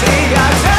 See I